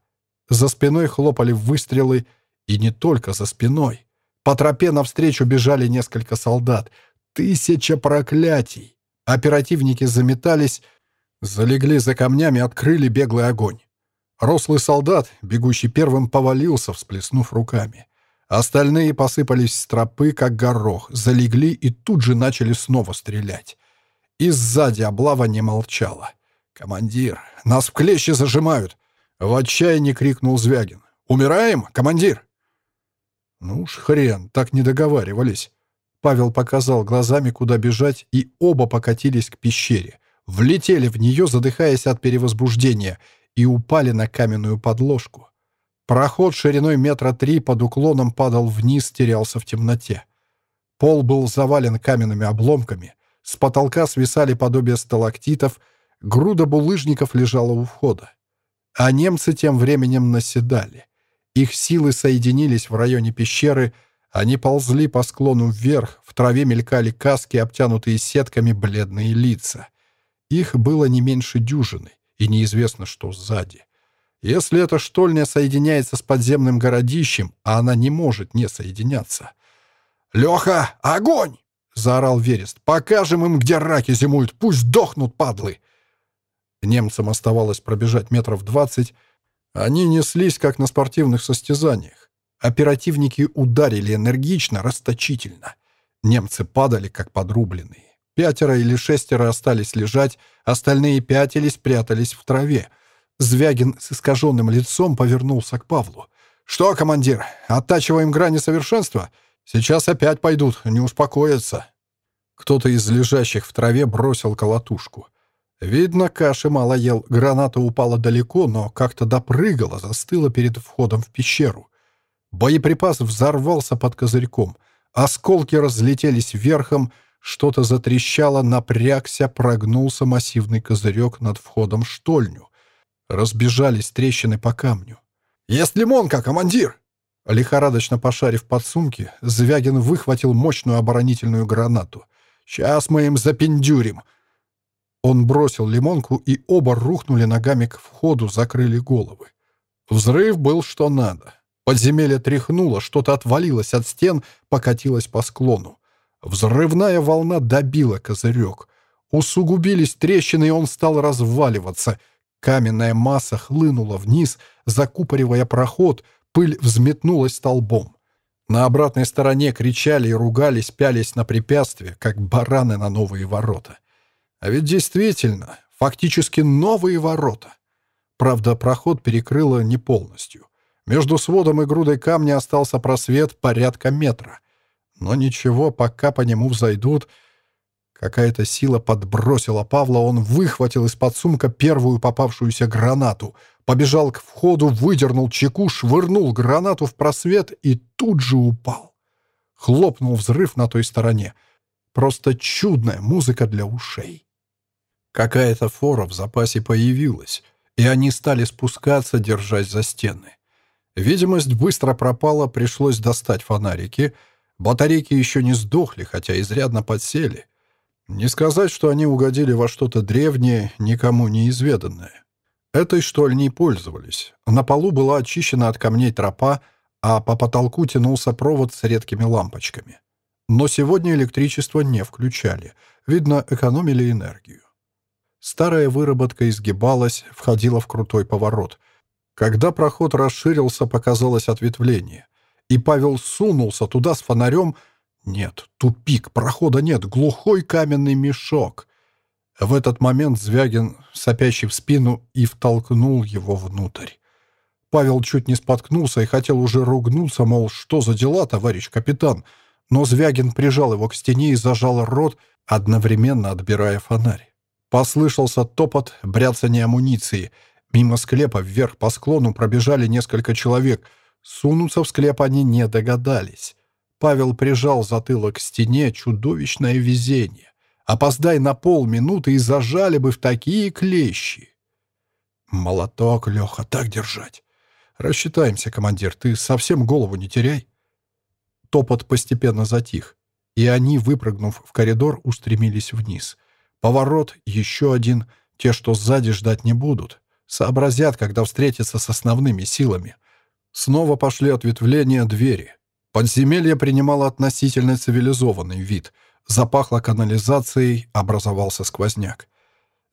За спиной хлопали выстрелы, и не только за спиной. По тропе навстречу бежали несколько солдат — Тысяча проклятий! Оперативники заметались, залегли за камнями, открыли беглый огонь. Рослый солдат, бегущий первым, повалился, всплеснув руками. Остальные посыпались с тропы, как горох, залегли и тут же начали снова стрелять. И сзади облава не молчала. «Командир, нас в клещи зажимают!» В отчаянии крикнул Звягин. «Умираем, командир?» Ну уж хрен, так не договаривались. Павел показал глазами, куда бежать, и оба покатились к пещере. Влетели в нее, задыхаясь от перевозбуждения, и упали на каменную подложку. Проход шириной метра три под уклоном падал вниз, терялся в темноте. Пол был завален каменными обломками, с потолка свисали подобие сталактитов, груда булыжников лежала у входа. А немцы тем временем наседали. Их силы соединились в районе пещеры — они ползли по склону вверх, в траве мелькали каски, обтянутые сетками бледные лица. Их было не меньше дюжины, и неизвестно, что сзади. Если эта штольня соединяется с подземным городищем, а она не может не соединяться. «Леха, огонь!» — заорал Верест. «Покажем им, где раки зимуют. Пусть дохнут, падлы!» Немцам оставалось пробежать метров двадцать. Они неслись, как на спортивных состязаниях. Оперативники ударили энергично, расточительно. Немцы падали, как подрубленные. Пятеро или шестеро остались лежать, остальные пятились, прятались в траве. Звягин с искаженным лицом повернулся к Павлу. «Что, командир, оттачиваем грани совершенства? Сейчас опять пойдут, не успокоятся». Кто-то из лежащих в траве бросил колотушку. Видно, каши мало ел, граната упала далеко, но как-то допрыгала, застыла перед входом в пещеру. Боеприпас взорвался под козырьком. Осколки разлетелись верхом, что-то затрещало, напрягся, прогнулся массивный козырек над входом штольню. Разбежались трещины по камню. «Есть лимонка, командир!» Лихорадочно пошарив под сумки, Звягин выхватил мощную оборонительную гранату. «Сейчас мы им запендюрим!» Он бросил лимонку, и оба рухнули ногами к входу, закрыли головы. Взрыв был что надо. Подземелье тряхнуло, что-то отвалилось от стен, покатилось по склону. Взрывная волна добила козырек. Усугубились трещины, и он стал разваливаться. Каменная масса хлынула вниз, закупоривая проход, пыль взметнулась столбом. На обратной стороне кричали и ругались, пялись на препятствия, как бараны на новые ворота. А ведь действительно, фактически новые ворота. Правда, проход перекрыло не полностью. Между сводом и грудой камня остался просвет порядка метра. Но ничего, пока по нему взойдут... Какая-то сила подбросила Павла, он выхватил из-под сумка первую попавшуюся гранату, побежал к входу, выдернул чеку, швырнул гранату в просвет и тут же упал. Хлопнул взрыв на той стороне. Просто чудная музыка для ушей. Какая-то фора в запасе появилась, и они стали спускаться, держась за стены. Видимость быстро пропала, пришлось достать фонарики — Батарейки еще не сдохли, хотя изрядно подсели. Не сказать, что они угодили во что-то древнее, никому неизведанное. Этой штольней пользовались. На полу была очищена от камней тропа, а по потолку тянулся провод с редкими лампочками. Но сегодня электричество не включали. Видно, экономили энергию. Старая выработка изгибалась, входила в крутой поворот. Когда проход расширился, показалось ответвление и Павел сунулся туда с фонарем. Нет, тупик, прохода нет, глухой каменный мешок. В этот момент Звягин, сопящий в спину, и втолкнул его внутрь. Павел чуть не споткнулся и хотел уже ругнуться, мол, что за дела, товарищ капитан, но Звягин прижал его к стене и зажал рот, одновременно отбирая фонарь. Послышался топот, бряцание амуниции. Мимо склепа вверх по склону пробежали несколько человек — Сунуться в склеп они не догадались. Павел прижал затылок к стене, чудовищное везение. Опоздай на полминуты и зажали бы в такие клещи. Молоток, Леха, так держать. Рассчитаемся, командир, ты совсем голову не теряй. Топот постепенно затих, и они, выпрыгнув в коридор, устремились вниз. Поворот, еще один. Те, что сзади, ждать не будут. Сообразят, когда встретятся с основными силами. Снова пошли ответвления двери. Подземелье принимало относительно цивилизованный вид. Запахло канализацией, образовался сквозняк.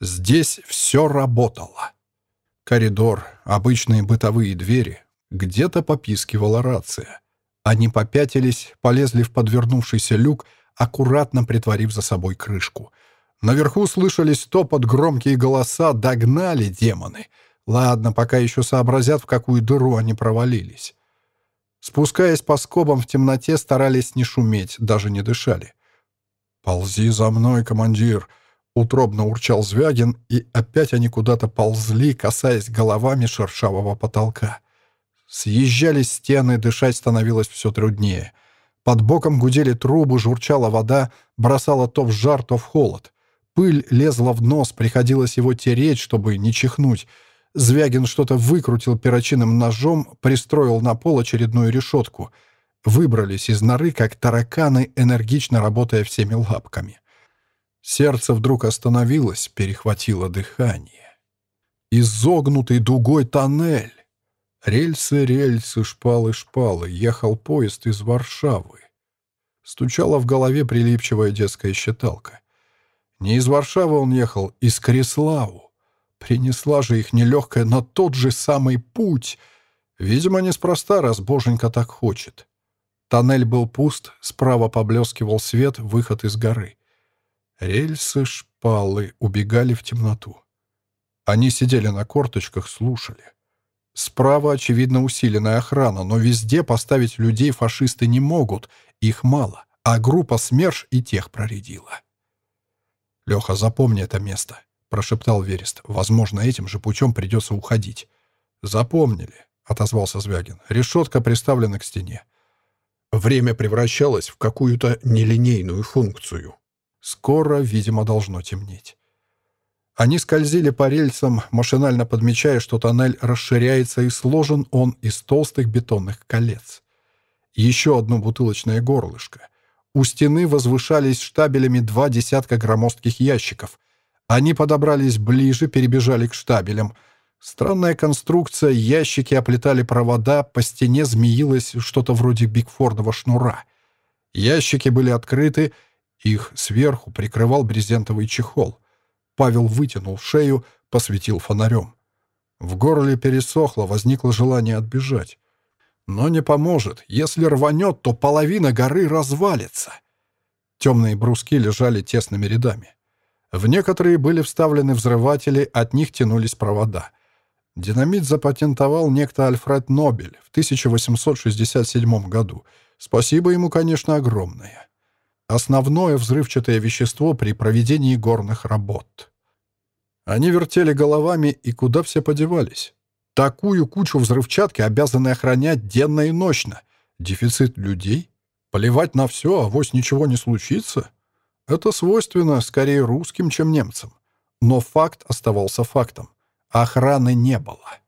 Здесь все работало. Коридор, обычные бытовые двери. Где-то попискивала рация. Они попятились, полезли в подвернувшийся люк, аккуратно притворив за собой крышку. Наверху слышались топот, громкие голоса, догнали демоны — Ладно, пока еще сообразят, в какую дыру они провалились. Спускаясь по скобам в темноте, старались не шуметь, даже не дышали. «Ползи за мной, командир!» — утробно урчал Звягин, и опять они куда-то ползли, касаясь головами шершавого потолка. Съезжались стены, дышать становилось все труднее. Под боком гудели трубы, журчала вода, бросала то в жар, то в холод. Пыль лезла в нос, приходилось его тереть, чтобы не чихнуть — Звягин что-то выкрутил перочинным ножом, пристроил на пол очередную решетку. Выбрались из норы, как тараканы, энергично работая всеми лапками. Сердце вдруг остановилось, перехватило дыхание. Изогнутый дугой тоннель. Рельсы, рельсы, шпалы, шпалы. Ехал поезд из Варшавы. Стучала в голове прилипчивая детская считалка. Не из Варшавы он ехал, из Креславу. Принесла же их нелегкая на тот же самый путь. Видимо, неспроста, раз боженька так хочет. Тоннель был пуст, справа поблескивал свет, выход из горы. Рельсы, шпалы убегали в темноту. Они сидели на корточках, слушали. Справа, очевидно, усиленная охрана, но везде поставить людей фашисты не могут, их мало, а группа СМЕРШ и тех проредила. «Леха, запомни это место», — прошептал Верест. «Возможно, этим же путем придется уходить». «Запомнили», — отозвался Звягин. «Решетка приставлена к стене». Время превращалось в какую-то нелинейную функцию. Скоро, видимо, должно темнеть. Они скользили по рельсам, машинально подмечая, что тоннель расширяется и сложен он из толстых бетонных колец. Еще одно бутылочное горлышко. У стены возвышались штабелями два десятка громоздких ящиков. Они подобрались ближе, перебежали к штабелям. Странная конструкция, ящики оплетали провода, по стене змеилось что-то вроде бигфордового шнура. Ящики были открыты, их сверху прикрывал брезентовый чехол — Павел вытянул шею, посветил фонарем. В горле пересохло, возникло желание отбежать. Но не поможет. Если рванет, то половина горы развалится. Темные бруски лежали тесными рядами. В некоторые были вставлены взрыватели, от них тянулись провода. Динамит запатентовал некто Альфред Нобель в 1867 году. Спасибо ему, конечно, огромное основное взрывчатое вещество при проведении горных работ. Они вертели головами, и куда все подевались? Такую кучу взрывчатки обязаны охранять денно и ночно. Дефицит людей? Поливать на все, а вось ничего не случится? Это свойственно скорее русским, чем немцам. Но факт оставался фактом. Охраны не было.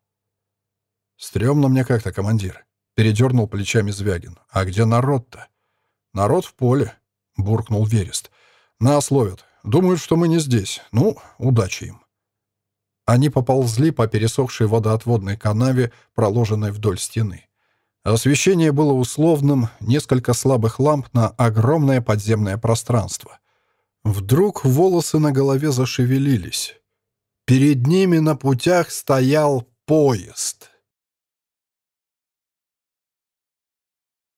«Стремно мне как-то, командир», — передернул плечами Звягин. «А где народ-то?» «Народ в поле. — буркнул Верест. «Нас ловят. Думают, что мы не здесь. Ну, удачи им». Они поползли по пересохшей водоотводной канаве, проложенной вдоль стены. Освещение было условным, несколько слабых ламп на огромное подземное пространство. Вдруг волосы на голове зашевелились. Перед ними на путях стоял поезд.